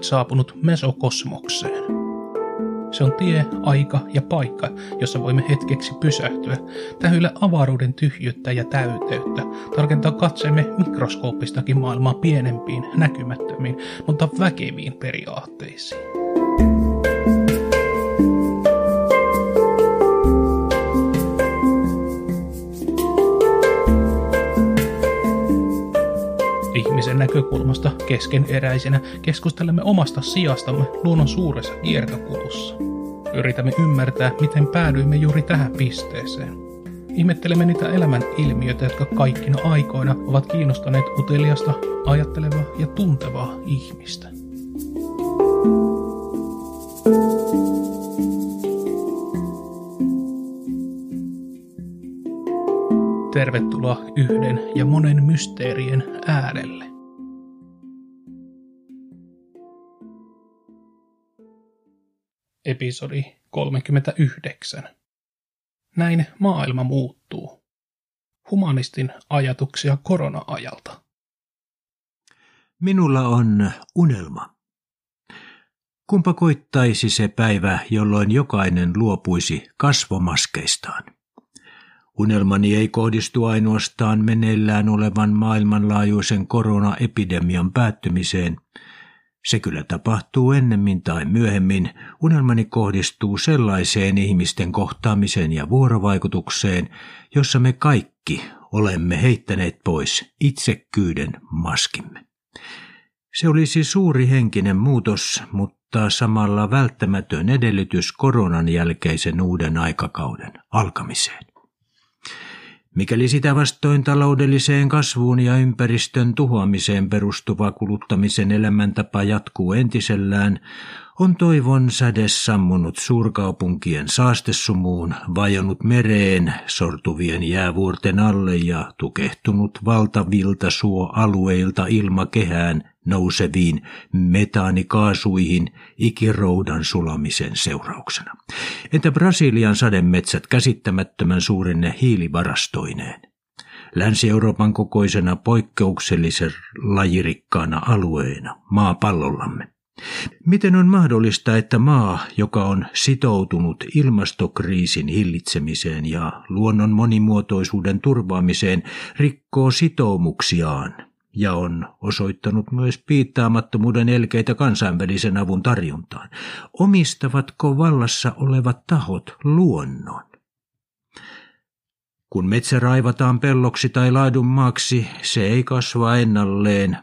olet saapunut mesokosmokseen. Se on tie, aika ja paikka, jossa voimme hetkeksi pysähtyä, tähyillä avaruuden tyhjyyttä ja täyteyttä, tarkentaa katseemme mikroskooppistakin maailmaa pienempiin, näkymättömiin, mutta väkeviin periaatteisiin. Näkökulmasta keskeneräisenä keskustelemme omasta sijastamme luonnon suuressa kiertokulussa. Yritämme ymmärtää, miten päädyimme juuri tähän pisteeseen. Ihmettelemme niitä elämän ilmiöitä, jotka kaikkina aikoina ovat kiinnostaneet uteliasta, ajattelevaa ja tuntevaa ihmistä. Tervetuloa yhden ja monen mysteerien äärelle. Episodi 39. Näin maailma muuttuu. Humanistin ajatuksia korona-ajalta. Minulla on unelma. Kumpa koittaisi se päivä, jolloin jokainen luopuisi kasvomaskeistaan. Unelmani ei kohdistu ainoastaan meneillään olevan maailmanlaajuisen koronaepidemian päättymiseen. Se kyllä tapahtuu ennemmin tai myöhemmin. Unelmani kohdistuu sellaiseen ihmisten kohtaamiseen ja vuorovaikutukseen, jossa me kaikki olemme heittäneet pois itsekkyyden maskimme. Se olisi suuri henkinen muutos, mutta samalla välttämätön edellytys koronan jälkeisen uuden aikakauden alkamiseen. Mikäli sitä vastoin taloudelliseen kasvuun ja ympäristön tuhoamiseen perustuva kuluttamisen elämäntapa jatkuu entisellään, on toivon säde sammunut suurkaupunkien saastesumuun, vajonnut mereen, sortuvien jäävuorten alle ja tukehtunut valtavilta suoalueilta ilmakehään nouseviin metaanikaasuihin ikiroudan sulamisen seurauksena. Entä Brasilian sademetsät käsittämättömän suurinne hiilivarastoineen? Länsi-Euroopan kokoisena poikkeuksellisen lajirikkaana alueena maapallollamme. Miten on mahdollista, että maa, joka on sitoutunut ilmastokriisin hillitsemiseen ja luonnon monimuotoisuuden turvaamiseen, rikkoo sitoumuksiaan ja on osoittanut myös piittaamattomuuden elkeitä kansainvälisen avun tarjontaan? Omistavatko vallassa olevat tahot luonnon? Kun metsä raivataan pelloksi tai laidunmaaksi, se ei kasva ennalleen,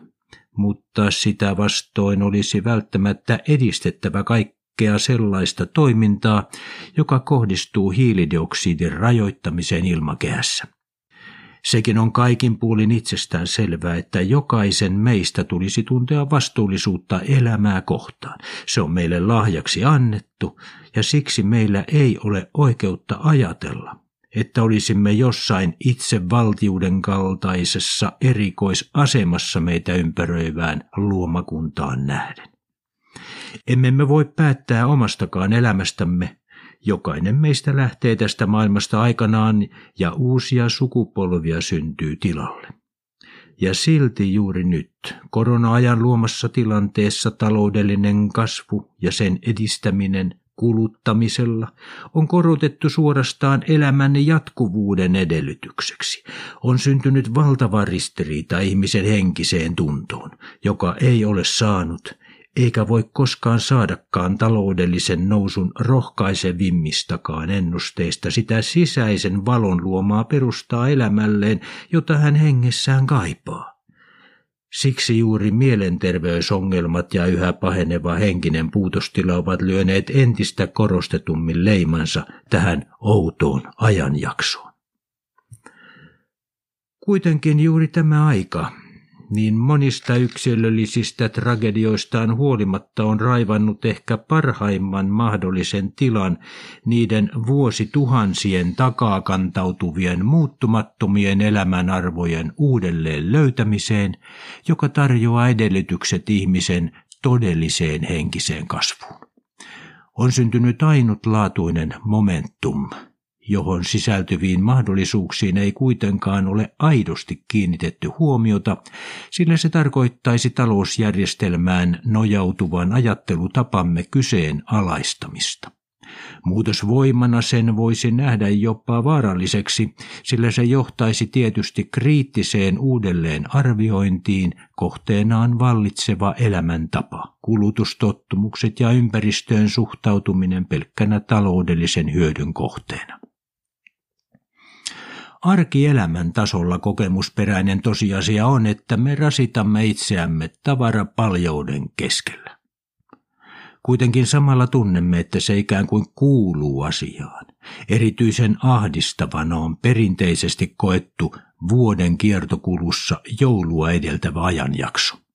mutta sitä vastoin olisi välttämättä edistettävä kaikkea sellaista toimintaa, joka kohdistuu hiilidioksidin rajoittamiseen ilmakehässä. Sekin on kaikin puolin itsestään selvää, että jokaisen meistä tulisi tuntea vastuullisuutta elämää kohtaan. Se on meille lahjaksi annettu ja siksi meillä ei ole oikeutta ajatella, että olisimme jossain itsevaltiuden kaltaisessa erikoisasemassa meitä ympäröivään luomakuntaan nähden. Emme me voi päättää omastakaan elämästämme. Jokainen meistä lähtee tästä maailmasta aikanaan ja uusia sukupolvia syntyy tilalle. Ja silti juuri nyt, korona-ajan luomassa tilanteessa taloudellinen kasvu ja sen edistäminen kuluttamisella on korotettu suorastaan elämän jatkuvuuden edellytykseksi. On syntynyt valtava ristiriita ihmisen henkiseen tuntoon, joka ei ole saanut eikä voi koskaan saadakaan taloudellisen nousun rohkaisevimmistakaan ennusteista sitä sisäisen valon luomaa perustaa elämälleen, jota hän hengessään kaipaa. Siksi juuri mielenterveysongelmat ja yhä paheneva henkinen puutostila ovat lyöneet entistä korostetummin leimansa tähän outoon ajanjaksoon. Kuitenkin juuri tämä aika, niin monista yksilöllisistä tragedioistaan huolimatta on raivannut ehkä parhaimman mahdollisen tilan niiden vuosituhansien takaa kantautuvien muuttumattomien elämänarvojen uudelleen löytämiseen, joka tarjoaa edellytykset ihmisen todelliseen henkiseen kasvuun. On syntynyt ainutlaatuinen momentum, johon sisältyviin mahdollisuuksiin ei kuitenkaan ole aidosti kiinnitetty huomiota, sillä se tarkoittaisi talousjärjestelmään nojautuvan ajattelutapamme kyseenalaistamista. Muutosvoimana sen voisi nähdä jopa vaaralliseksi, sillä se johtaisi tietysti kriittiseen uudelleen arviointiin kohteenaan vallitseva elämäntapa, kulutustottumukset ja ympäristöön suhtautuminen pelkkänä taloudellisen hyödyn kohteena. Arkielämän tasolla kokemusperäinen tosiasia on, että me rasitamme itseämme tavarapaljouden keskellä. Kuitenkin samalla tunnemme, että se ikään kuin kuuluu asiaan. Erityisen ahdistavana on perinteisesti koettu vuoden kiertokulussa joulua edeltävä ajanjakso.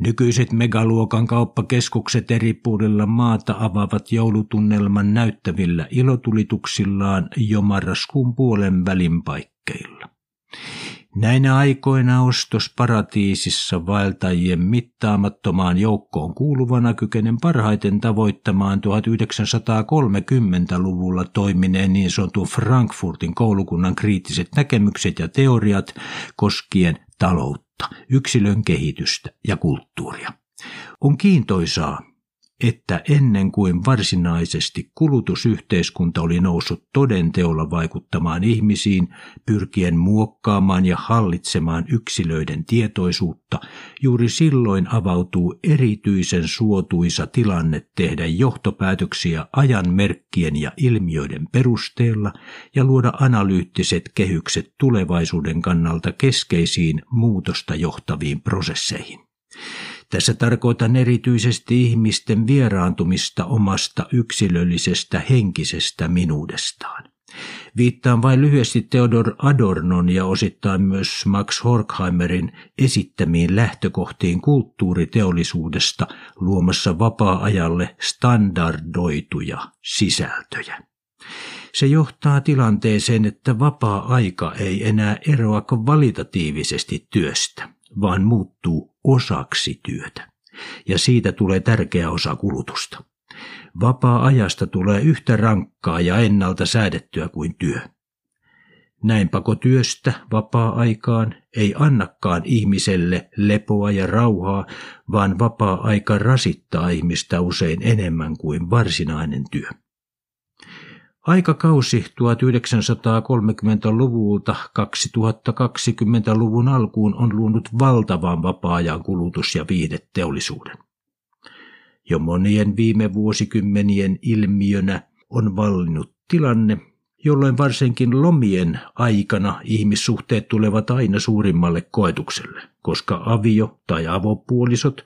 Nykyiset megaluokan kauppakeskukset eri puolilla maata avaavat joulutunnelman näyttävillä ilotulituksillaan jo marraskuun puolen välin paikkeilla. Näinä aikoina ostosparatiisissa vaeltajien mittaamattomaan joukkoon kuuluvana kykenen parhaiten tavoittamaan 1930-luvulla toimineen niin sanotun Frankfurtin koulukunnan kriittiset näkemykset ja teoriat koskien taloutta, yksilön kehitystä ja kulttuuria. On kiintoisaa, että ennen kuin varsinaisesti kulutusyhteiskunta oli noussut todenteolla vaikuttamaan ihmisiin, pyrkien muokkaamaan ja hallitsemaan yksilöiden tietoisuutta, juuri silloin avautuu erityisen suotuisa tilanne tehdä johtopäätöksiä ajan merkkien ja ilmiöiden perusteella ja luoda analyyttiset kehykset tulevaisuuden kannalta keskeisiin muutosta johtaviin prosesseihin. Tässä tarkoitan erityisesti ihmisten vieraantumista omasta yksilöllisestä henkisestä minuudestaan. Viittaan vain lyhyesti Theodor Adornon ja osittain myös Max Horkheimerin esittämiin lähtökohtiin kulttuuriteollisuudesta luomassa vapaa-ajalle standardoituja sisältöjä. Se johtaa tilanteeseen, että vapaa-aika ei enää eroa kvalitatiivisesti työstä, vaan muuttuu osaksi työtä. Ja siitä tulee tärkeä osa kulutusta. Vapaa-ajasta tulee yhtä rankkaa ja ennalta säädettyä kuin työ. Näin pakotyöstä vapaa-aikaan ei annakaan ihmiselle lepoa ja rauhaa, vaan vapaa-aika rasittaa ihmistä usein enemmän kuin varsinainen työ. Aikakausi 1930-luvulta 2020-luvun alkuun on luonut valtavan vapaa-ajan kulutus- ja viihdeteollisuuden. Jo monien viime vuosikymmenien ilmiönä on vallinnut tilanne, jolloin varsinkin lomien aikana ihmissuhteet tulevat aina suurimmalle koetukselle, koska avio- tai avopuolisot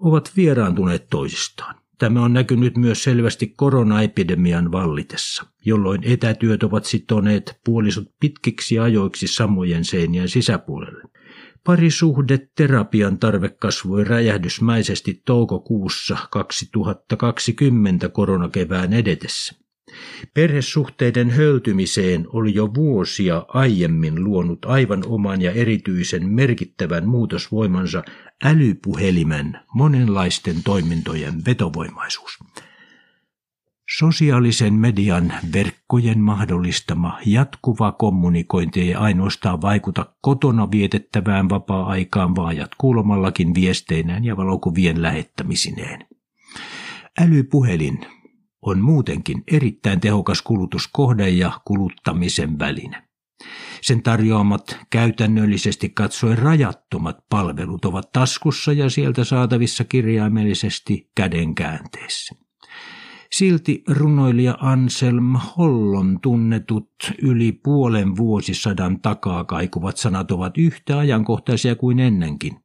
ovat vieraantuneet toisistaan. Tämä on näkynyt myös selvästi koronaepidemian vallitessa, jolloin etätyöt ovat sitoneet puolisot pitkiksi ajoiksi samojen seinien sisäpuolelle. Parisuhdeterapian tarve kasvoi räjähdysmäisesti toukokuussa 2020 koronakevään edetessä. Perhesuhteiden höltymiseen oli jo vuosia aiemmin luonut aivan oman ja erityisen merkittävän muutosvoimansa älypuhelimen monenlaisten toimintojen vetovoimaisuus. Sosiaalisen median verkkojen mahdollistama jatkuva kommunikointi ei ainoastaan vaikuta kotona vietettävään vapaa-aikaan, vaan jatkuulomallakin viesteinään ja valokuvien lähettämisineen. Älypuhelin on muutenkin erittäin tehokas kulutuskohde ja kuluttamisen väline. Sen tarjoamat käytännöllisesti katsoen rajattomat palvelut ovat taskussa ja sieltä saatavissa kirjaimellisesti käden käänteessä. Silti runoilija Anselm Hollon tunnetut yli puolen vuosisadan takaa kaikuvat sanat ovat yhtä ajankohtaisia kuin ennenkin.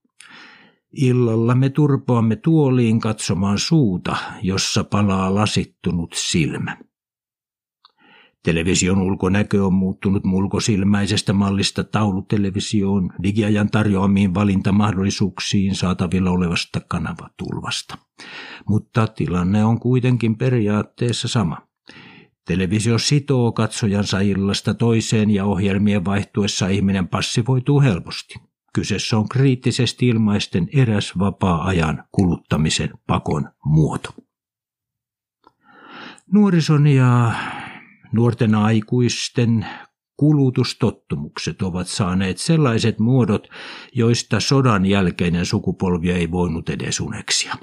Illalla me turpoamme tuoliin katsomaan suuta, jossa palaa lasittunut silmä. Television ulkonäkö on muuttunut mulkosilmäisestä mallista taulutelevisioon digiajan tarjoamiin valintamahdollisuuksiin saatavilla olevasta kanavatulvasta. Mutta tilanne on kuitenkin periaatteessa sama. Televisio sitoo katsojansa illasta toiseen ja ohjelmien vaihtuessa ihminen passivoituu helposti. Kyseessä on kriittisesti ilmaisten eräs vapaa-ajan kuluttamisen pakon muoto. Nuorison ja nuorten aikuisten kulutustottumukset ovat saaneet sellaiset muodot, joista sodan jälkeinen sukupolvi ei voinut edes uneksia.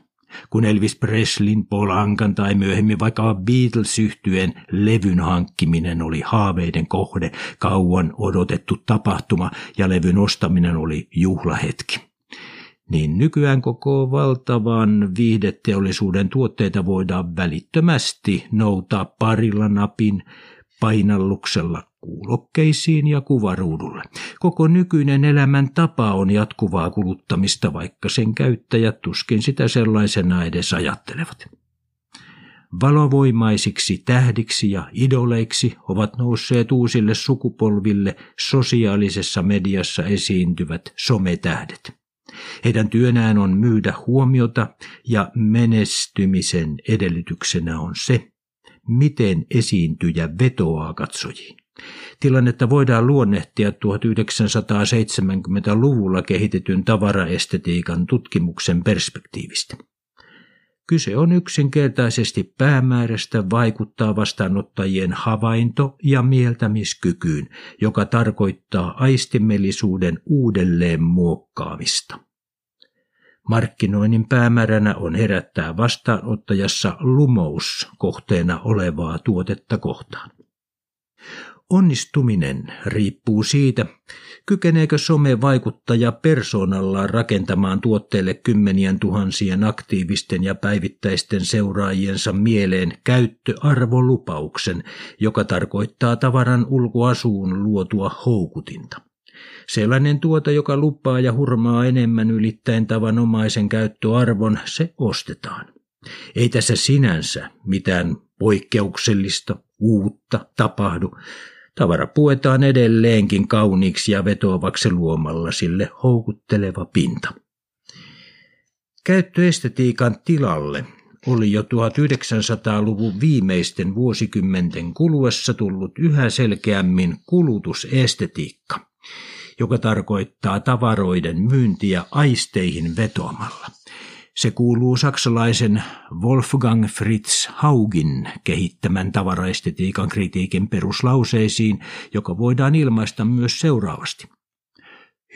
Kun Elvis Preslin, Paul Ankan tai myöhemmin vaikka beatles yhtyen levyn hankkiminen oli haaveiden kohde, kauan odotettu tapahtuma ja levyn ostaminen oli juhlahetki niin nykyään koko valtavan viihdeteollisuuden tuotteita voidaan välittömästi noutaa parilla napin painalluksella kuulokkeisiin ja kuvaruudulle. Koko nykyinen elämän tapa on jatkuvaa kuluttamista, vaikka sen käyttäjät tuskin sitä sellaisena edes ajattelevat. Valovoimaisiksi tähdiksi ja idoleiksi ovat nousseet uusille sukupolville sosiaalisessa mediassa esiintyvät sometähdet. Heidän työnään on myydä huomiota ja menestymisen edellytyksenä on se, miten esiintyjä vetoaa katsojiin. Tilannetta voidaan luonnehtia 1970-luvulla kehitetyn tavaraestetiikan tutkimuksen perspektiivistä. Kyse on yksinkertaisesti päämäärästä vaikuttaa vastaanottajien havainto- ja mieltämiskykyyn, joka tarkoittaa aistimellisuuden uudelleen muokkaamista. Markkinoinnin päämääränä on herättää vastaanottajassa lumous kohteena olevaa tuotetta kohtaan. Onnistuminen riippuu siitä, kykeneekö some-vaikuttaja persoonallaan rakentamaan tuotteelle kymmenien tuhansien aktiivisten ja päivittäisten seuraajiensa mieleen käyttöarvolupauksen, joka tarkoittaa tavaran ulkoasuun luotua houkutinta. Sellainen tuote, joka lupaa ja hurmaa enemmän ylittäen tavanomaisen käyttöarvon, se ostetaan. Ei tässä sinänsä mitään poikkeuksellista, uutta tapahdu. Tavara puetaan edelleenkin kauniiksi ja vetoavaksi luomalla sille houkutteleva pinta. Käyttöestetiikan tilalle oli jo 1900-luvun viimeisten vuosikymmenten kuluessa tullut yhä selkeämmin kulutusestetiikka, joka tarkoittaa tavaroiden myyntiä aisteihin vetoamalla. Se kuuluu saksalaisen Wolfgang Fritz Haugin kehittämän tavaraestetiikan kritiikin peruslauseisiin, joka voidaan ilmaista myös seuraavasti.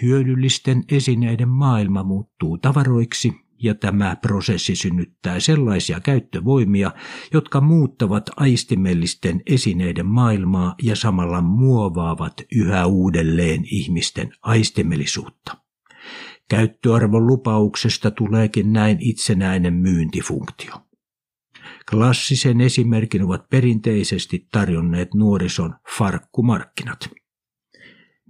Hyödyllisten esineiden maailma muuttuu tavaroiksi ja tämä prosessi synnyttää sellaisia käyttövoimia, jotka muuttavat aistimellisten esineiden maailmaa ja samalla muovaavat yhä uudelleen ihmisten aistimellisuutta. Käyttöarvon lupauksesta tuleekin näin itsenäinen myyntifunktio. Klassisen esimerkin ovat perinteisesti tarjonneet nuorison farkkumarkkinat.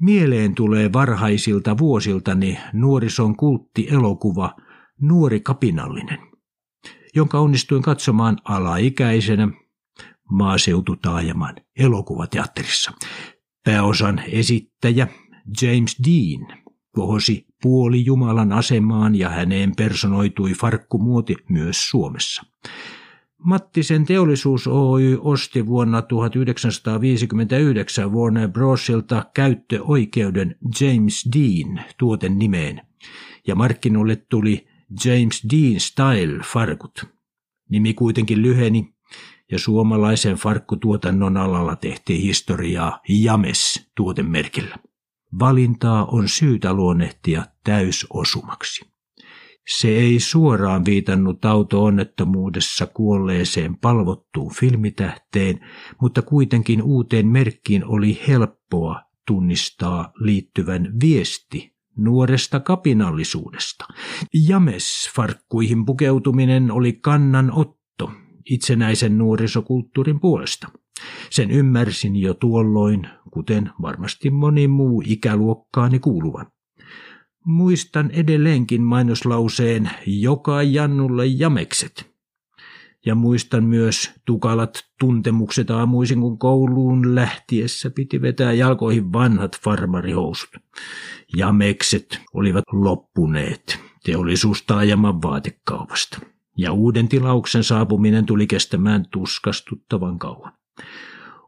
Mieleen tulee varhaisilta vuosiltani nuorison kulttielokuva Nuori kapinallinen, jonka onnistuin katsomaan alaikäisenä maaseututaajaman elokuvateatterissa. Pääosan esittäjä James Dean kohosi puoli Jumalan asemaan ja häneen personoitui farkkumuoti myös Suomessa. Mattisen teollisuus Oy osti vuonna 1959 Warner Brosilta käyttöoikeuden James Dean tuoten nimeen, ja markkinoille tuli James Dean Style farkut. Nimi kuitenkin lyheni, ja suomalaisen farkkutuotannon alalla tehtiin historiaa James tuotemerkillä. Valintaa on syytä luonnehtia täysosumaksi. Se ei suoraan viitannut auto-onnettomuudessa kuolleeseen palvottuun filmitähteen, mutta kuitenkin uuteen merkkiin oli helppoa tunnistaa liittyvän viesti nuoresta kapinallisuudesta. James-farkkuihin pukeutuminen oli kannanotto itsenäisen nuorisokulttuurin puolesta. Sen ymmärsin jo tuolloin, kuten varmasti moni muu ikäluokkaani kuuluvan. Muistan edelleenkin mainoslauseen joka jannulle jamekset. Ja muistan myös tukalat tuntemukset aamuisin, kun kouluun lähtiessä piti vetää jalkoihin vanhat farmarihousut. Jamekset olivat loppuneet teollisuustaajaman vaatekaupasta. Ja uuden tilauksen saapuminen tuli kestämään tuskastuttavan kauan.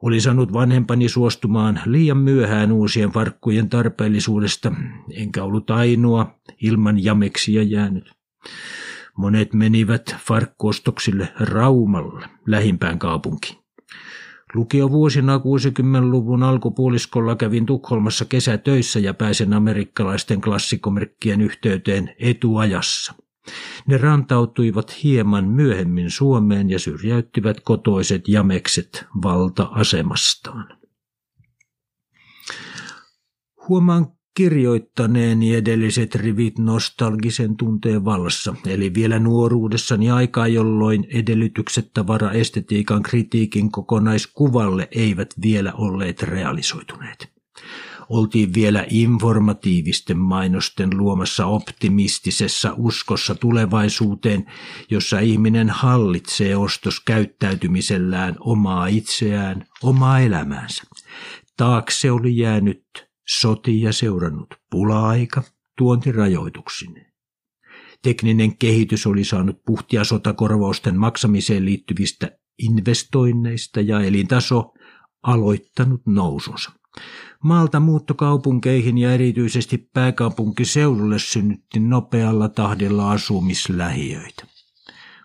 Oli saanut vanhempani suostumaan liian myöhään uusien farkkujen tarpeellisuudesta, enkä ollut ainoa ilman jameksia jäänyt. Monet menivät farkkuostoksille Raumalle, lähimpään kaupunkiin. Lukio vuosina 60-luvun alkupuoliskolla kävin Tukholmassa kesätöissä ja pääsen amerikkalaisten klassikomerkkien yhteyteen etuajassa. Ne rantautuivat hieman myöhemmin Suomeen ja syrjäyttivät kotoiset jamekset valta-asemastaan. Huomaan kirjoittaneeni edelliset rivit nostalgisen tunteen vallassa, eli vielä nuoruudessani aikaa, jolloin edellytykset estetiikan kritiikin kokonaiskuvalle eivät vielä olleet realisoituneet. Oltiin vielä informatiivisten mainosten luomassa optimistisessa uskossa tulevaisuuteen, jossa ihminen hallitsee ostoskäyttäytymisellään omaa itseään, omaa elämäänsä. Taakse oli jäänyt sotia seurannut pula-aika tuontirajoituksineen. Tekninen kehitys oli saanut puhtia sotakorvausten maksamiseen liittyvistä investoinneista ja elintaso aloittanut nousunsa. Maalta muuttokaupunkeihin ja erityisesti pääkaupunkiseudulle synnytti nopealla tahdilla asumislähiöitä.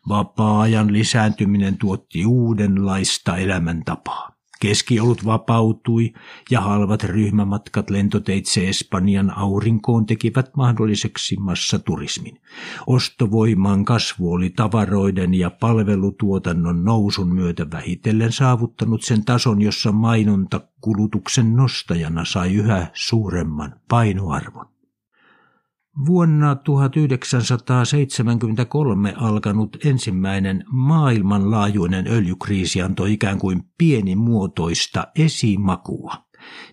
Vapaa-ajan lisääntyminen tuotti uudenlaista elämäntapaa. Keskiolut vapautui ja halvat ryhmämatkat lentoteitse Espanjan aurinkoon tekivät mahdolliseksi massaturismin. Ostovoiman kasvu oli tavaroiden ja palvelutuotannon nousun myötä vähitellen saavuttanut sen tason, jossa mainonta kulutuksen nostajana sai yhä suuremman painoarvon. Vuonna 1973 alkanut ensimmäinen maailmanlaajuinen öljykriisi antoi ikään kuin pienimuotoista esimakua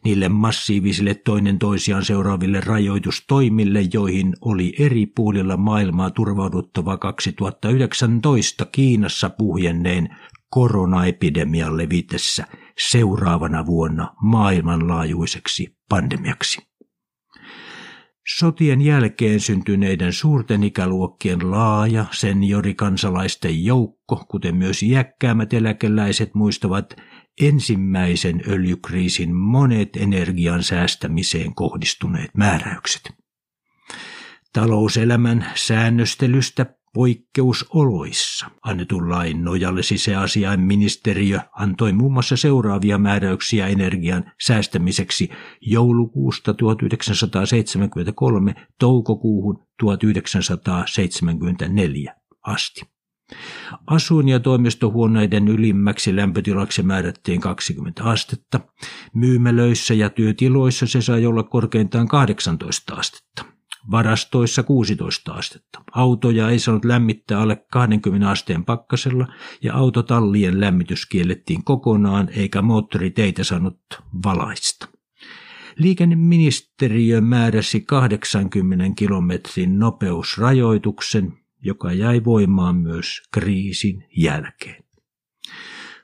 niille massiivisille toinen toisiaan seuraaville rajoitustoimille, joihin oli eri puolilla maailmaa turvauduttava 2019 Kiinassa puhjenneen koronaepidemian levitessä seuraavana vuonna maailmanlaajuiseksi pandemiaksi. Sotien jälkeen syntyneiden suurten ikäluokkien laaja seniorikansalaisten joukko, kuten myös iäkkäämät eläkeläiset muistavat ensimmäisen öljykriisin monet energian säästämiseen kohdistuneet määräykset. Talouselämän säännöstelystä poikkeusoloissa annetun lain nojalle sisäasiainministeriö antoi muun muassa seuraavia määräyksiä energian säästämiseksi joulukuusta 1973 toukokuuhun 1974 asti. Asuin- ja toimistohuoneiden ylimmäksi lämpötilaksi määrättiin 20 astetta. Myymälöissä ja työtiloissa se sai olla korkeintaan 18 astetta varastoissa 16 astetta. Autoja ei saanut lämmittää alle 20 asteen pakkasella ja autotallien lämmitys kiellettiin kokonaan eikä moottoriteitä saanut valaista. Liikenneministeriö määräsi 80 kilometrin nopeusrajoituksen, joka jäi voimaan myös kriisin jälkeen.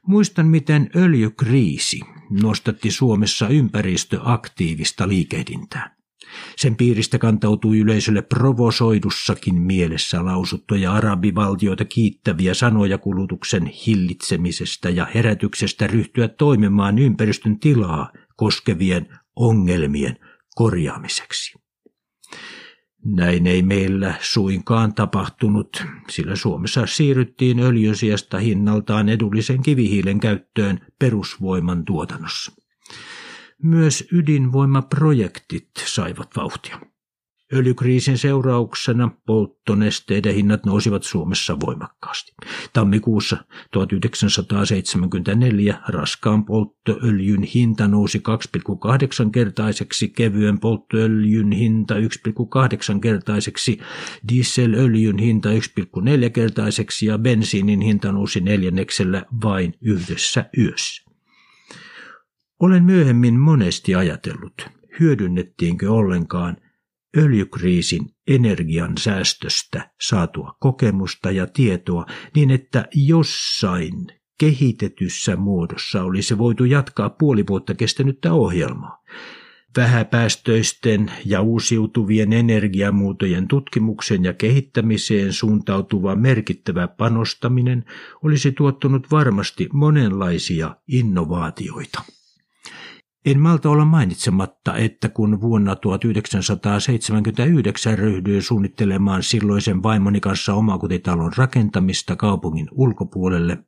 Muistan, miten öljykriisi nostatti Suomessa ympäristöaktiivista liikehdintää. Sen piiristä kantautui yleisölle provosoidussakin mielessä lausuttuja arabivaltioita kiittäviä sanoja kulutuksen hillitsemisestä ja herätyksestä ryhtyä toimimaan ympäristön tilaa koskevien ongelmien korjaamiseksi. Näin ei meillä suinkaan tapahtunut, sillä Suomessa siirryttiin öljyn sijasta hinnaltaan edullisen kivihiilen käyttöön perusvoiman tuotannossa. Myös ydinvoimaprojektit saivat vauhtia. Öljykriisin seurauksena polttonesteiden hinnat nousivat Suomessa voimakkaasti. Tammikuussa 1974 raskaan polttoöljyn hinta nousi 2,8-kertaiseksi, kevyen polttoöljyn hinta 1,8-kertaiseksi, dieselöljyn hinta 1,4-kertaiseksi ja bensiinin hinta nousi neljänneksellä vain yhdessä yössä. Olen myöhemmin monesti ajatellut, hyödynnettiinkö ollenkaan öljykriisin energian säästöstä saatua kokemusta ja tietoa niin, että jossain kehitetyssä muodossa olisi voitu jatkaa puoli vuotta kestänyttä ohjelmaa. Vähäpäästöisten ja uusiutuvien energiamuotojen tutkimuksen ja kehittämiseen suuntautuva merkittävä panostaminen olisi tuottanut varmasti monenlaisia innovaatioita. En malta olla mainitsematta, että kun vuonna 1979 ryhdyin suunnittelemaan silloisen vaimoni kanssa omakotitalon rakentamista kaupungin ulkopuolelle,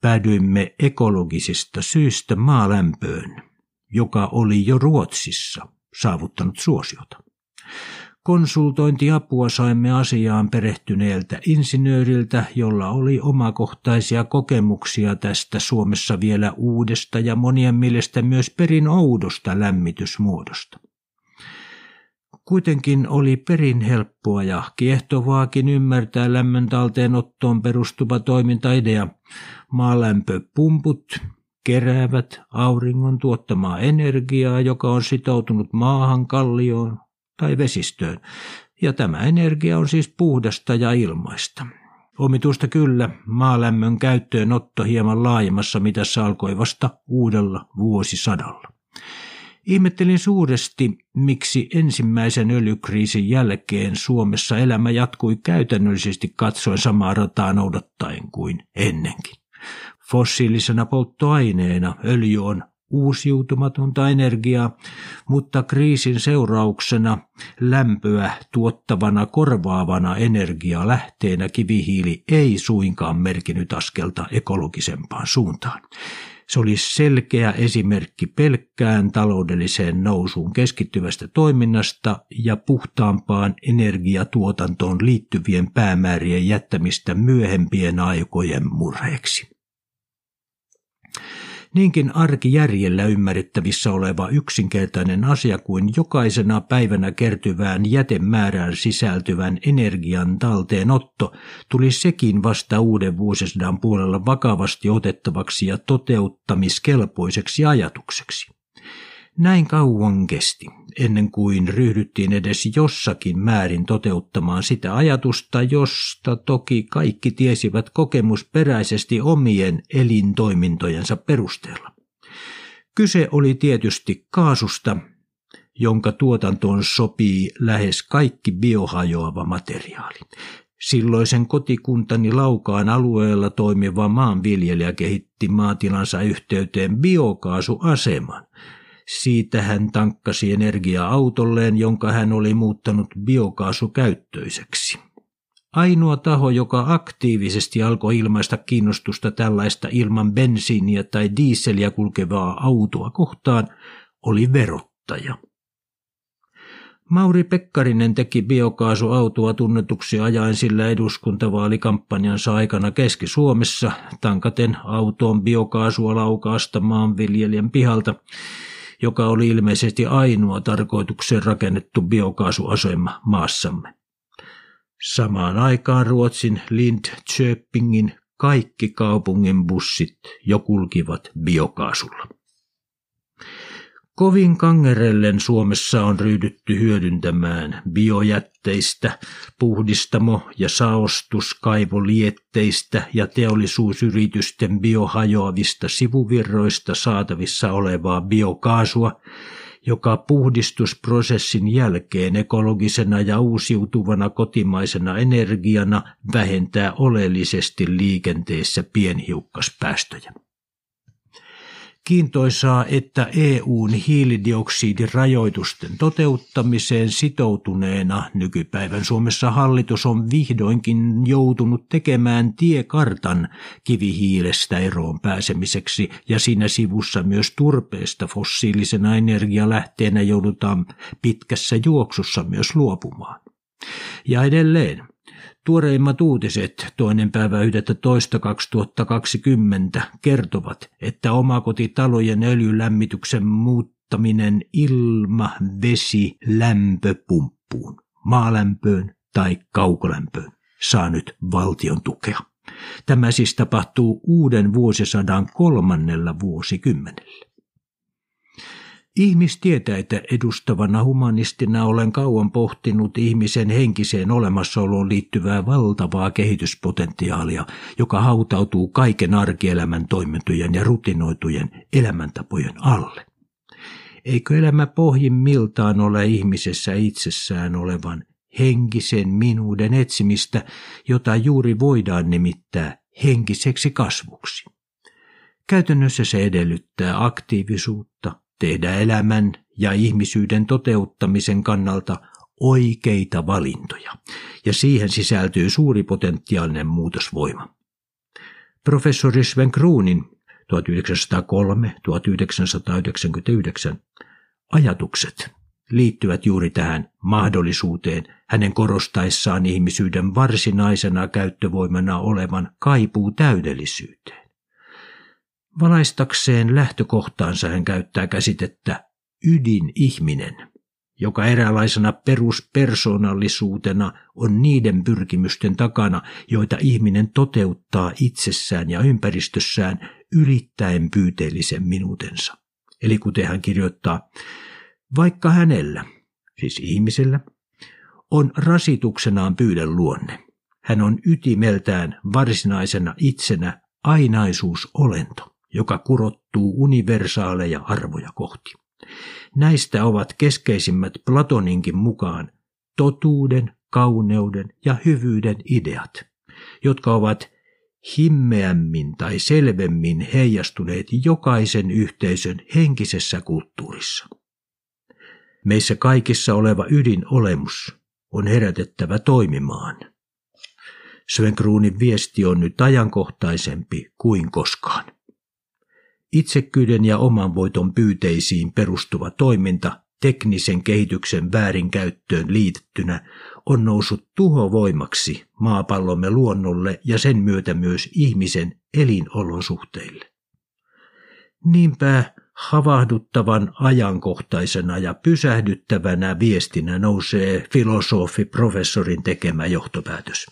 päädyimme ekologisista syistä maalämpöön, joka oli jo Ruotsissa saavuttanut suosiota. Konsultointiapua saimme asiaan perehtyneeltä insinööriltä, jolla oli omakohtaisia kokemuksia tästä Suomessa vielä uudesta ja monien mielestä myös perin oudosta lämmitysmuodosta. Kuitenkin oli perin helppoa ja kiehtovaakin ymmärtää lämmön talteenottoon perustuva toimintaidea. Maalämpöpumput keräävät auringon tuottamaa energiaa, joka on sitoutunut maahan, kallioon tai vesistöön. Ja tämä energia on siis puhdasta ja ilmaista. Omituista kyllä, maalämmön käyttöönotto hieman laajemmassa mitassa alkoi vasta uudella vuosisadalla. Ihmettelin suuresti, miksi ensimmäisen öljykriisin jälkeen Suomessa elämä jatkui käytännöllisesti katsoen samaa rataa noudattaen kuin ennenkin. Fossiilisena polttoaineena öljy on uusiutumatonta energiaa, mutta kriisin seurauksena lämpöä tuottavana korvaavana energialähteenä kivihiili ei suinkaan merkinyt askelta ekologisempaan suuntaan. Se oli selkeä esimerkki pelkkään taloudelliseen nousuun keskittyvästä toiminnasta ja puhtaampaan energiatuotantoon liittyvien päämäärien jättämistä myöhempien aikojen murheeksi. Niinkin arkijärjellä ymmärrettävissä oleva yksinkertainen asia kuin jokaisena päivänä kertyvään jätemäärään sisältyvän energian talteenotto tuli sekin vasta uuden vuosisadan puolella vakavasti otettavaksi ja toteuttamiskelpoiseksi ajatukseksi. Näin kauan kesti, ennen kuin ryhdyttiin edes jossakin määrin toteuttamaan sitä ajatusta, josta toki kaikki tiesivät kokemusperäisesti omien elintoimintojensa perusteella. Kyse oli tietysti kaasusta, jonka tuotantoon sopii lähes kaikki biohajoava materiaali. Silloisen kotikuntani Laukaan alueella toimiva maanviljelijä kehitti maatilansa yhteyteen biokaasuaseman – siitä hän tankkasi energiaa autolleen, jonka hän oli muuttanut biokaasukäyttöiseksi. Ainoa taho, joka aktiivisesti alkoi ilmaista kiinnostusta tällaista ilman bensiiniä tai diiseliä kulkevaa autoa kohtaan, oli verottaja. Mauri Pekkarinen teki biokaasuautoa tunnetuksi ajaen sillä eduskuntavaalikampanjansa aikana Keski-Suomessa, tankaten autoon biokaasua laukaasta maanviljelijän pihalta – joka oli ilmeisesti ainoa tarkoitukseen rakennettu biokaasuasema maassamme. Samaan aikaan Ruotsin Lindköpingin kaikki kaupungin bussit jo kulkivat biokaasulla. Kovin kangerellen Suomessa on ryhdytty hyödyntämään biojätteistä, puhdistamo- ja saostuskaivolietteistä ja teollisuusyritysten biohajoavista sivuvirroista saatavissa olevaa biokaasua, joka puhdistusprosessin jälkeen ekologisena ja uusiutuvana kotimaisena energiana vähentää oleellisesti liikenteessä pienhiukkaspäästöjä. Kiintoisaa, että EUn hiilidioksidirajoitusten toteuttamiseen sitoutuneena nykypäivän Suomessa hallitus on vihdoinkin joutunut tekemään tiekartan kivihiilestä eroon pääsemiseksi ja siinä sivussa myös turpeesta fossiilisena energialähteenä joudutaan pitkässä juoksussa myös luopumaan. Ja edelleen, Tuoreimmat uutiset toinen päivä 2020 kertovat, että omakotitalojen öljylämmityksen muuttaminen ilma, vesi, lämpöpumppuun, maalämpöön tai kaukolämpöön saa nyt valtion tukea. Tämä siis tapahtuu uuden vuosisadan kolmannella vuosikymmenellä. Ihmistieteitä edustavana humanistina olen kauan pohtinut ihmisen henkiseen olemassaoloon liittyvää valtavaa kehityspotentiaalia, joka hautautuu kaiken arkielämän toimintojen ja rutinoitujen elämäntapojen alle. Eikö elämä pohjimmiltaan ole ihmisessä itsessään olevan henkisen minuuden etsimistä, jota juuri voidaan nimittää henkiseksi kasvuksi? Käytännössä se edellyttää aktiivisuutta, tehdä elämän ja ihmisyyden toteuttamisen kannalta oikeita valintoja, ja siihen sisältyy suuri potentiaalinen muutosvoima. Professori Sven Kruunin 1903-1999 ajatukset liittyvät juuri tähän mahdollisuuteen hänen korostaessaan ihmisyyden varsinaisena käyttövoimana olevan kaipuu täydellisyyteen. Valaistakseen lähtökohtaansa hän käyttää käsitettä ydinihminen, joka eräänlaisena peruspersonallisuutena on niiden pyrkimysten takana, joita ihminen toteuttaa itsessään ja ympäristössään ylittäen pyyteellisen minuutensa. Eli kuten hän kirjoittaa, vaikka hänellä, siis ihmisellä, on rasituksenaan pyyden luonne. Hän on ytimeltään varsinaisena itsenä ainaisuusolento, joka kurottuu universaaleja arvoja kohti. Näistä ovat keskeisimmät Platoninkin mukaan totuuden, kauneuden ja hyvyyden ideat, jotka ovat himmeämmin tai selvemmin heijastuneet jokaisen yhteisön henkisessä kulttuurissa. Meissä kaikissa oleva ydinolemus on herätettävä toimimaan. Sven Kruunin viesti on nyt ajankohtaisempi kuin koskaan. Itsekyyden ja oman voiton pyyteisiin perustuva toiminta teknisen kehityksen väärinkäyttöön liitettynä on noussut tuhovoimaksi maapallomme luonnolle ja sen myötä myös ihmisen elinolosuhteille. Niinpä havahduttavan ajankohtaisena ja pysähdyttävänä viestinä nousee filosofi professorin tekemä johtopäätös.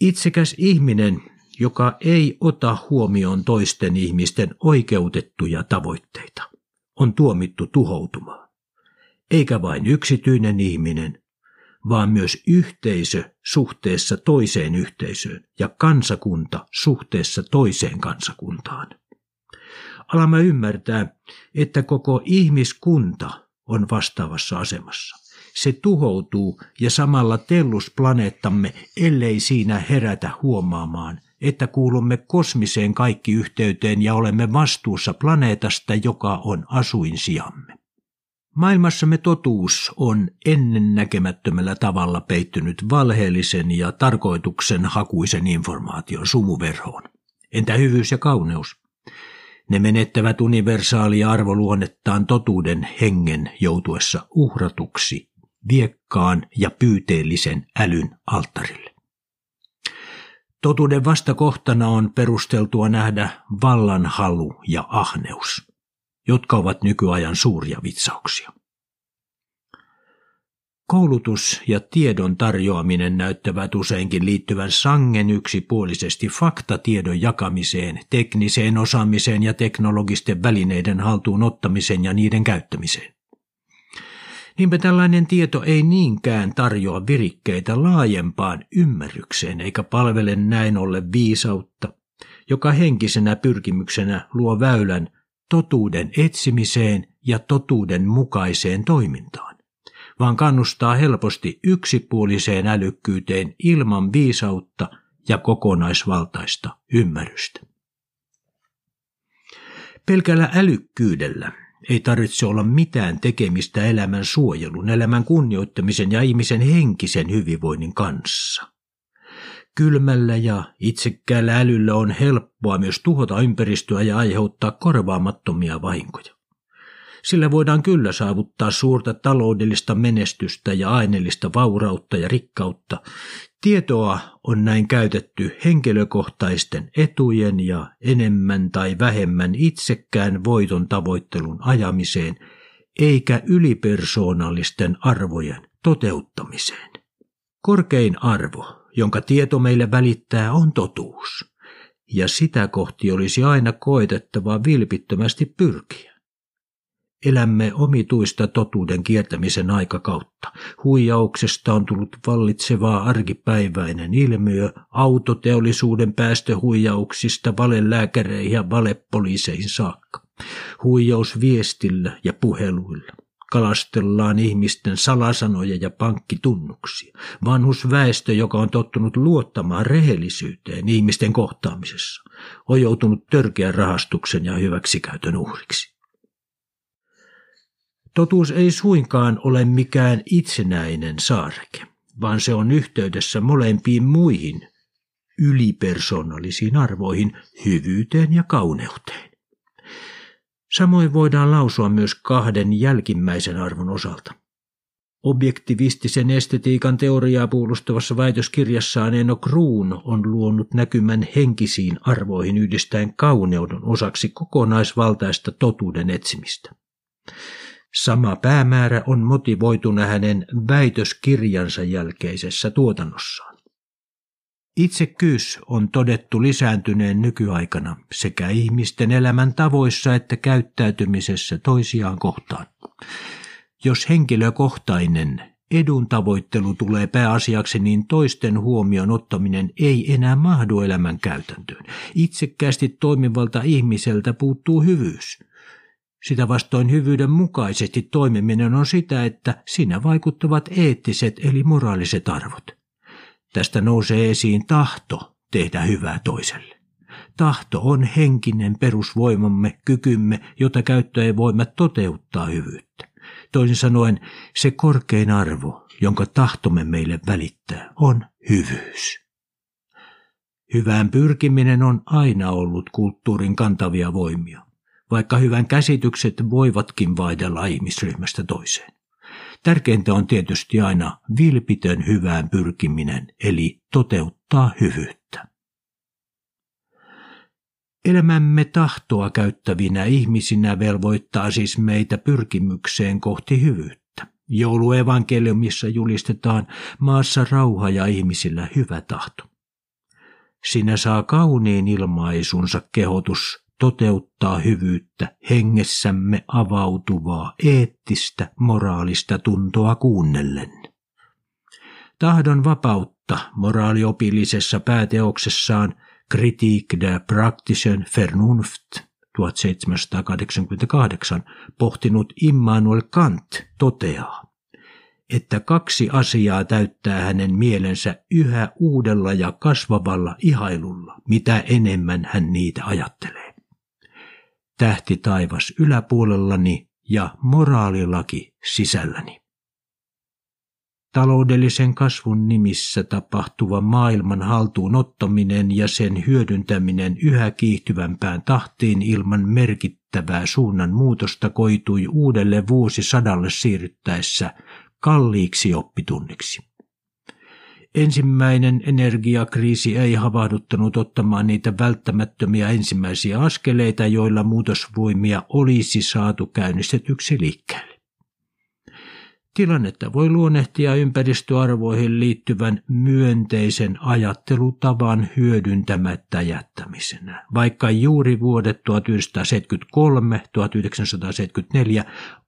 Itsekäs ihminen, joka ei ota huomioon toisten ihmisten oikeutettuja tavoitteita, on tuomittu tuhoutumaan. Eikä vain yksityinen ihminen, vaan myös yhteisö suhteessa toiseen yhteisöön ja kansakunta suhteessa toiseen kansakuntaan alamme ymmärtää, että koko ihmiskunta on vastaavassa asemassa. Se tuhoutuu ja samalla tellus planeettamme, ellei siinä herätä huomaamaan, että kuulumme kosmiseen kaikki yhteyteen ja olemme vastuussa planeetasta, joka on asuinsijamme. Maailmassamme totuus on ennennäkemättömällä tavalla peittynyt valheellisen ja tarkoituksen hakuisen informaation sumuverhoon. Entä hyvyys ja kauneus? Ne menettävät universaalia arvoluonnettaan totuuden hengen joutuessa uhratuksi viekkaan ja pyyteellisen älyn alttarille. Totuuden vastakohtana on perusteltua nähdä vallanhalu ja ahneus, jotka ovat nykyajan suuria vitsauksia. Koulutus ja tiedon tarjoaminen näyttävät useinkin liittyvän sangen yksipuolisesti faktatiedon jakamiseen, tekniseen osaamiseen ja teknologisten välineiden haltuun ottamiseen ja niiden käyttämiseen. Niinpä tällainen tieto ei niinkään tarjoa virikkeitä laajempaan ymmärrykseen eikä palvele näin ollen viisautta, joka henkisenä pyrkimyksenä luo väylän totuuden etsimiseen ja totuuden mukaiseen toimintaan vaan kannustaa helposti yksipuoliseen älykkyyteen ilman viisautta ja kokonaisvaltaista ymmärrystä. Pelkällä älykkyydellä ei tarvitse olla mitään tekemistä elämän suojelun, elämän kunnioittamisen ja ihmisen henkisen hyvinvoinnin kanssa. Kylmällä ja itsekkäällä älyllä on helppoa myös tuhota ympäristöä ja aiheuttaa korvaamattomia vahinkoja. Sillä voidaan kyllä saavuttaa suurta taloudellista menestystä ja aineellista vaurautta ja rikkautta. Tietoa on näin käytetty henkilökohtaisten etujen ja enemmän tai vähemmän itsekään voiton tavoittelun ajamiseen, eikä ylipersoonallisten arvojen toteuttamiseen. Korkein arvo, jonka tieto meille välittää, on totuus, ja sitä kohti olisi aina koetettava vilpittömästi pyrkiä. Elämme omituista totuuden kiertämisen aikakautta. Huijauksesta on tullut vallitsevaa arkipäiväinen ilmiö autoteollisuuden päästöhuijauksista valelääkäreihin ja valepoliiseihin saakka. Huijaus viestillä ja puheluilla. Kalastellaan ihmisten salasanoja ja pankkitunnuksia. Vanhusväestö, joka on tottunut luottamaan rehellisyyteen ihmisten kohtaamisessa, on joutunut törkeän rahastuksen ja hyväksikäytön uhriksi. Totuus ei suinkaan ole mikään itsenäinen saareke, vaan se on yhteydessä molempiin muihin ylipersonallisiin arvoihin, hyvyyteen ja kauneuteen. Samoin voidaan lausua myös kahden jälkimmäisen arvon osalta. Objektivistisen estetiikan teoriaa puolustavassa väitöskirjassaan Eno Kruun on luonut näkymän henkisiin arvoihin yhdistäen kauneuden osaksi kokonaisvaltaista totuuden etsimistä. Sama päämäärä on motivoituna hänen väitöskirjansa jälkeisessä tuotannossaan. Itsekkyys on todettu lisääntyneen nykyaikana sekä ihmisten elämän tavoissa että käyttäytymisessä toisiaan kohtaan. Jos henkilökohtainen edun tavoittelu tulee pääasiaksi, niin toisten huomioon ottaminen ei enää mahdu elämän käytäntöön. Itsekkäästi toimivalta ihmiseltä puuttuu hyvyys. Sitä vastoin hyvyyden mukaisesti toimiminen on sitä, että siinä vaikuttavat eettiset eli moraaliset arvot. Tästä nousee esiin tahto tehdä hyvää toiselle. Tahto on henkinen perusvoimamme, kykymme, jota käyttäen voimme toteuttaa hyvyyttä. Toisin sanoen, se korkein arvo, jonka tahtomme meille välittää, on hyvyys. Hyvään pyrkiminen on aina ollut kulttuurin kantavia voimia, vaikka hyvän käsitykset voivatkin vaihdella ihmisryhmästä toiseen. Tärkeintä on tietysti aina vilpitön hyvään pyrkiminen, eli toteuttaa hyvyyttä. Elämämme tahtoa käyttävinä ihmisinä velvoittaa siis meitä pyrkimykseen kohti hyvyyttä. Jouluevankeliumissa julistetaan maassa rauha ja ihmisillä hyvä tahto. Sinä saa kauniin ilmaisunsa kehotus toteuttaa hyvyyttä hengessämme avautuvaa eettistä moraalista tuntoa kuunnellen. Tahdon vapautta moraaliopillisessa pääteoksessaan Kritik der praktischen Vernunft 1788 pohtinut Immanuel Kant toteaa, että kaksi asiaa täyttää hänen mielensä yhä uudella ja kasvavalla ihailulla, mitä enemmän hän niitä ajattelee. Tähti taivas yläpuolellani ja moraalilaki sisälläni. Taloudellisen kasvun nimissä tapahtuva maailman haltuun ottaminen ja sen hyödyntäminen yhä kiihtyvämpään tahtiin ilman merkittävää suunnan muutosta koitui uudelle vuosisadalle siirryttäessä kalliiksi oppitunniksi. Ensimmäinen energiakriisi ei havahduttanut ottamaan niitä välttämättömiä ensimmäisiä askeleita, joilla muutosvoimia olisi saatu käynnistetyksi liikkeelle. Tilannetta voi luonnehtia ympäristöarvoihin liittyvän myönteisen ajattelutavan hyödyntämättä jättämisenä. Vaikka juuri vuodet 1973-1974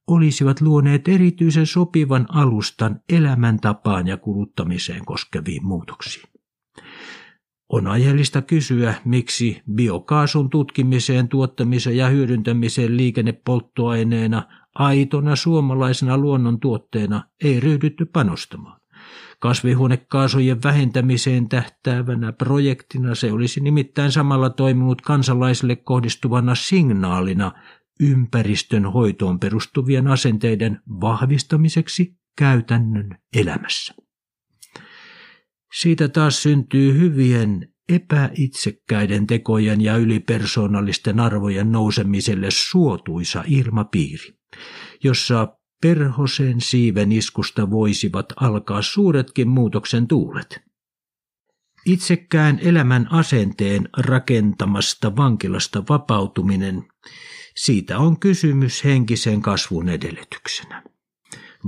olisivat luoneet erityisen sopivan alustan elämäntapaan ja kuluttamiseen koskeviin muutoksiin. On aiheellista kysyä, miksi biokaasun tutkimiseen, tuottamiseen ja hyödyntämiseen liikennepolttoaineena aitona suomalaisena luonnontuotteena ei ryhdytty panostamaan. Kasvihuonekaasujen vähentämiseen tähtäävänä projektina se olisi nimittäin samalla toiminut kansalaisille kohdistuvana signaalina ympäristön hoitoon perustuvien asenteiden vahvistamiseksi käytännön elämässä. Siitä taas syntyy hyvien epäitsekkäiden tekojen ja ylipersonallisten arvojen nousemiselle suotuisa ilmapiiri jossa perhosen siiven iskusta voisivat alkaa suuretkin muutoksen tuulet. Itsekään elämän asenteen rakentamasta vankilasta vapautuminen, siitä on kysymys henkisen kasvun edellytyksenä.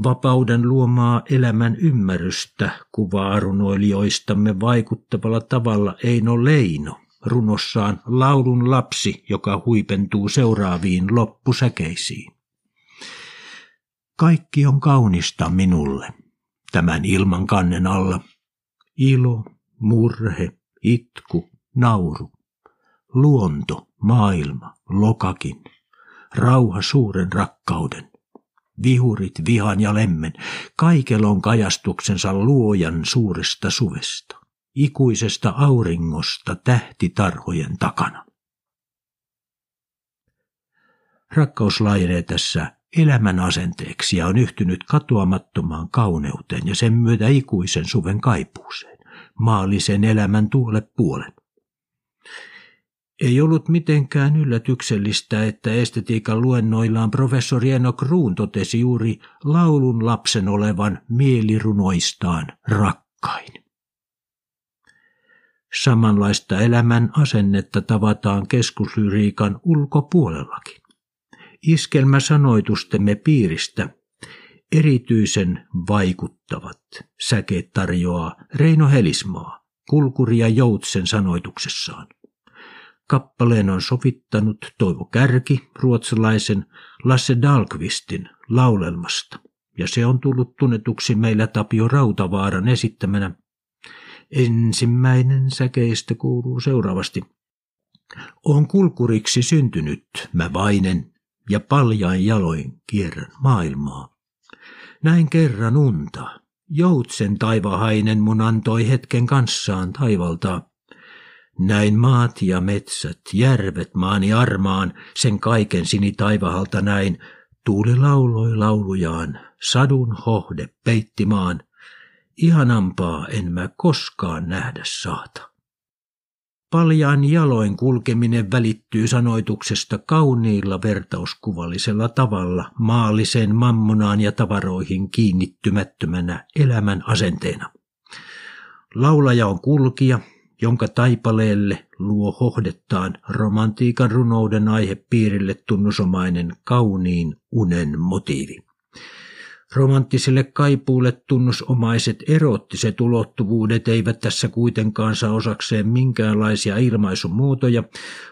Vapauden luomaa elämän ymmärrystä kuvaa runoilijoistamme vaikuttavalla tavalla Eino Leino runossaan Laulun lapsi, joka huipentuu seuraaviin loppusäkeisiin. Kaikki on kaunista minulle, tämän ilman kannen alla. Ilo, murhe, itku, nauru, luonto, maailma, lokakin, rauha suuren rakkauden, vihurit, vihan ja lemmen, kaikelon kajastuksensa luojan suuresta suvesta, ikuisesta auringosta tähtitarhojen takana. Rakkaus laajenee tässä elämän asenteeksi ja on yhtynyt katoamattomaan kauneuteen ja sen myötä ikuisen suven kaipuuseen. maallisen elämän tuolle puolen. Ei ollut mitenkään yllätyksellistä, että estetiikan luennoillaan professori Eno Kruun totesi juuri laulun lapsen olevan mielirunoistaan rakkain. Samanlaista elämän asennetta tavataan keskuslyriikan ulkopuolellakin. Iskelmäsanoitustemme piiristä erityisen vaikuttavat säkeet tarjoaa Reino Helismaa Kulkuri ja Joutsen sanoituksessaan. Kappaleen on sovittanut Toivo Kärki ruotsalaisen Lasse Dahlqvistin laulelmasta, ja se on tullut tunnetuksi meillä Tapio Rautavaaran esittämänä. Ensimmäinen säkeistä kuuluu seuraavasti. On kulkuriksi syntynyt mä vainen ja paljain jaloin kierrän maailmaa. Näin kerran unta. Joutsen taivahainen mun antoi hetken kanssaan taivaltaa. Näin maat ja metsät, järvet maani armaan, sen kaiken sini taivahalta näin. Tuuli lauloi laulujaan, sadun hohde peittimaan. Ihanampaa en mä koskaan nähdä saata. Paljaan jaloin kulkeminen välittyy sanoituksesta kauniilla vertauskuvallisella tavalla maalliseen mammonaan ja tavaroihin kiinnittymättömänä elämän asenteena. Laulaja on kulkija, jonka taipaleelle luo hohdettaan romantiikan runouden aihepiirille tunnusomainen kauniin unen motiivi. Romanttiselle kaipuulle tunnusomaiset erottiset ulottuvuudet eivät tässä kuitenkaan saa osakseen minkäänlaisia ilmaisumuotoja,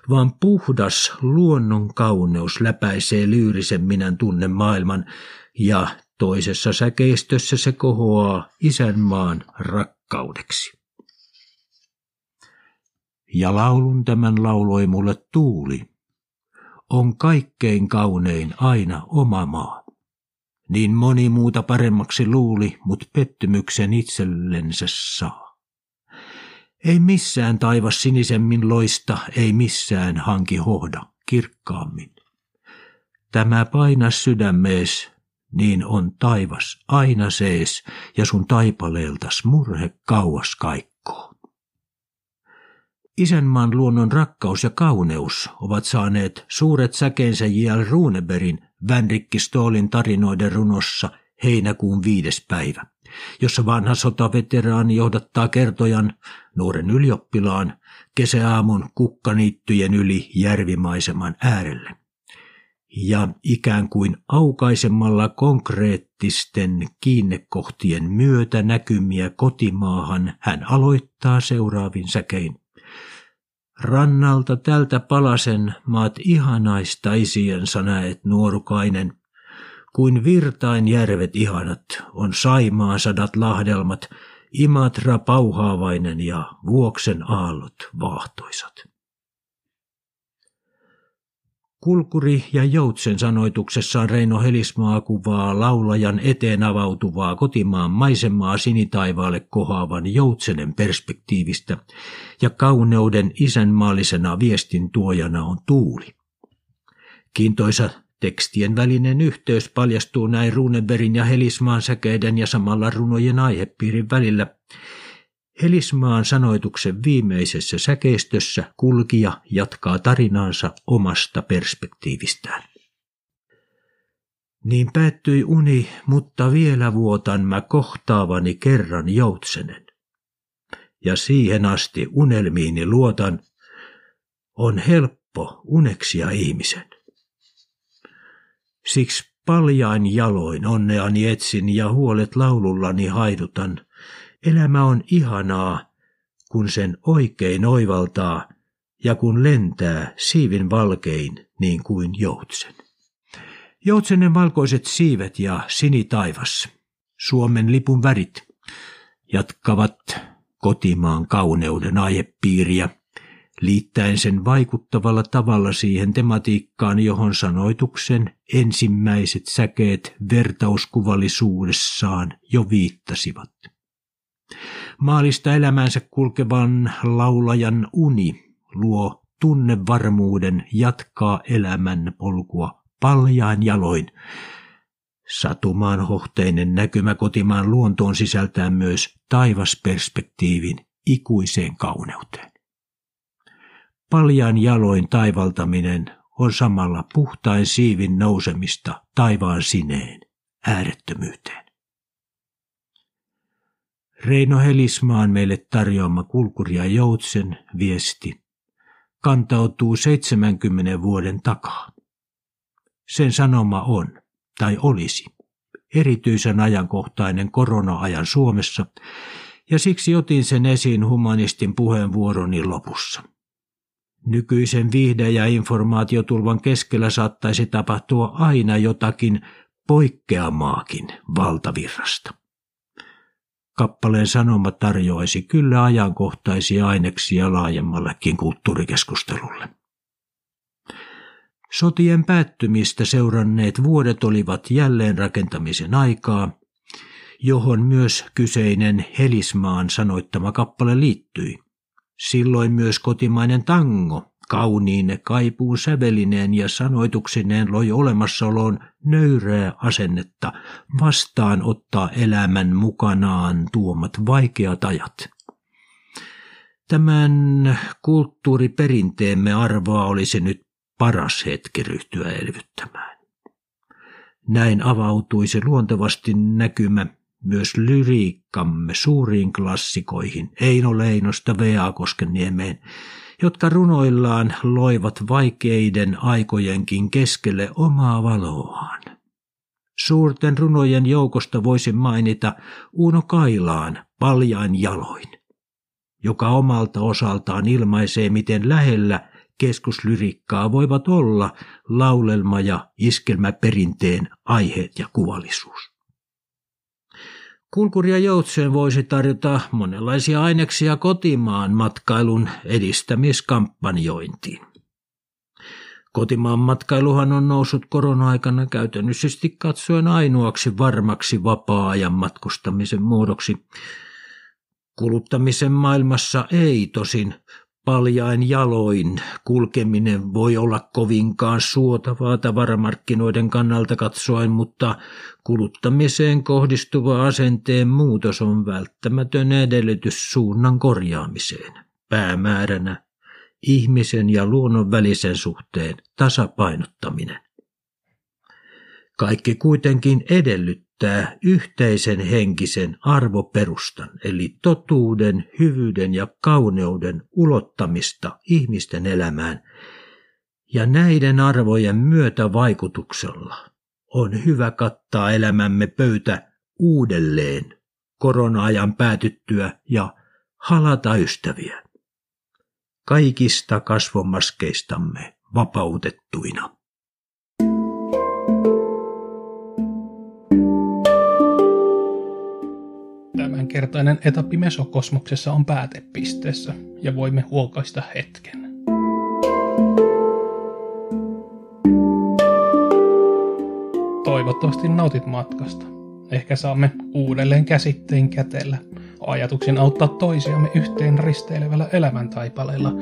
vaan puhdas luonnon kauneus läpäisee lyyrisen minän maailman ja toisessa säkeistössä se kohoaa isänmaan rakkaudeksi. Ja laulun tämän lauloi mulle tuuli. On kaikkein kaunein aina oma maa. Niin moni muuta paremmaksi luuli, mut pettymyksen itsellensä saa. Ei missään taivas sinisemmin loista, ei missään hanki hohda kirkkaammin. Tämä painas sydämees, niin on taivas aina sees, ja sun taipaleeltas murhe kauas kaikkoo. Isänmaan luonnon rakkaus ja kauneus ovat saaneet suuret säkeensä J.L. Runeberin Vänrikki Stoolin tarinoiden runossa heinäkuun viides päivä, jossa vanha sotaveteraani johdattaa kertojan, nuoren ylioppilaan, kesäaamun kukkaniittyjen yli järvimaiseman äärelle. Ja ikään kuin aukaisemalla konkreettisten kiinnekohtien myötä näkymiä kotimaahan hän aloittaa seuraavin säkein. Rannalta tältä palasen maat ihanaista isiensä näet nuorukainen. Kuin virtain järvet ihanat on Saimaa sadat lahdelmat, Imatra pauhaavainen ja vuoksen aallot vaahtoisat. Kulkuri ja Joutsen sanoituksessaan Reino Helismaa kuvaa laulajan eteen avautuvaa kotimaan maisemaa sinitaivaalle kohaavan Joutsenen perspektiivistä ja kauneuden isänmaallisena viestin tuojana on tuuli. Kiintoisa tekstien välinen yhteys paljastuu näin Runeberin ja Helismaan säkeiden ja samalla runojen aihepiirin välillä – Helismaan sanoituksen viimeisessä säkeistössä kulkija jatkaa tarinaansa omasta perspektiivistään. Niin päättyi uni, mutta vielä vuotan mä kohtaavani kerran joutsenen. Ja siihen asti unelmiini luotan, on helppo uneksia ihmisen. Siksi paljain jaloin onneani etsin ja huolet laulullani haidutan – Elämä on ihanaa, kun sen oikein oivaltaa ja kun lentää siivin valkein niin kuin joutsen. Joutsenen valkoiset siivet ja sinitaivas, Suomen lipun värit, jatkavat kotimaan kauneuden aihepiiriä, liittäen sen vaikuttavalla tavalla siihen tematiikkaan, johon sanoituksen ensimmäiset säkeet vertauskuvallisuudessaan jo viittasivat. Maalista elämänsä kulkevan laulajan uni luo tunnevarmuuden jatkaa elämän polkua paljaan jaloin. Satumaan hohteinen näkymä kotimaan luontoon sisältää myös taivasperspektiivin ikuiseen kauneuteen. Paljan jaloin taivaltaminen on samalla puhtain siivin nousemista taivaan sineen, äärettömyyteen. Reino Helismaan meille tarjoama kulkuria Joutsen viesti kantautuu 70 vuoden takaa. Sen sanoma on, tai olisi, erityisen ajankohtainen korona-ajan Suomessa, ja siksi otin sen esiin humanistin puheenvuoroni lopussa. Nykyisen viihde- ja informaatiotulvan keskellä saattaisi tapahtua aina jotakin poikkeamaakin valtavirrasta. Kappaleen sanoma tarjoaisi kyllä ajankohtaisia aineksia laajemmallekin kulttuurikeskustelulle. Sotien päättymistä seuranneet vuodet olivat jälleen rakentamisen aikaa, johon myös kyseinen Helismaan sanoittama kappale liittyi. Silloin myös kotimainen tango kauniin kaipuun sävelineen ja sanoituksineen loi olemassaoloon nöyrää asennetta vastaan ottaa elämän mukanaan tuomat vaikeat ajat. Tämän kulttuuriperinteemme arvoa olisi nyt paras hetki ryhtyä elvyttämään. Näin avautuisi luontevasti näkymä myös lyriikkamme suuriin klassikoihin Eino Leinosta V.A. Koskeniemeen, jotka runoillaan loivat vaikeiden aikojenkin keskelle omaa valoaan. Suurten runojen joukosta voisin mainita Uno Kailaan paljain jaloin, joka omalta osaltaan ilmaisee, miten lähellä keskuslyrikkaa voivat olla laulelma- ja iskelmäperinteen aiheet ja kuvallisuus. Kulkuria Joutseen voisi tarjota monenlaisia aineksia kotimaan matkailun edistämiskampanjointiin. Kotimaan matkailuhan on noussut korona-aikana käytännöllisesti katsoen ainoaksi varmaksi vapaa-ajan matkustamisen muodoksi. Kuluttamisen maailmassa ei tosin paljain jaloin kulkeminen voi olla kovinkaan suotavaa tavaramarkkinoiden kannalta katsoen, mutta kuluttamiseen kohdistuva asenteen muutos on välttämätön edellytys suunnan korjaamiseen. Päämääränä ihmisen ja luonnon välisen suhteen tasapainottaminen. Kaikki kuitenkin edellyttää näyttää yhteisen henkisen arvoperustan, eli totuuden, hyvyyden ja kauneuden ulottamista ihmisten elämään. Ja näiden arvojen myötävaikutuksella on hyvä kattaa elämämme pöytä uudelleen korona-ajan päätyttyä ja halata ystäviä. Kaikista kasvomaskeistamme vapautettuina. Tämänkertainen etappi mesokosmoksessa on päätepisteessä ja voimme huokaista hetken. Toivottavasti nautit matkasta. Ehkä saamme uudelleen käsitteen kätellä. Ajatuksin auttaa toisiamme yhteen risteilevällä elämäntaipaleella,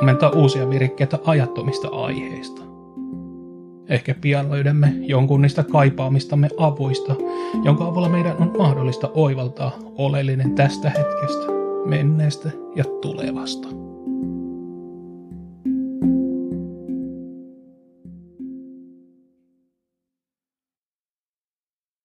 ammentaa uusia virikkeitä ajattomista aiheista. Ehkä pian löydämme jonkun niistä kaipaamistamme avuista, jonka avulla meidän on mahdollista oivaltaa oleellinen tästä hetkestä, menneestä ja tulevasta.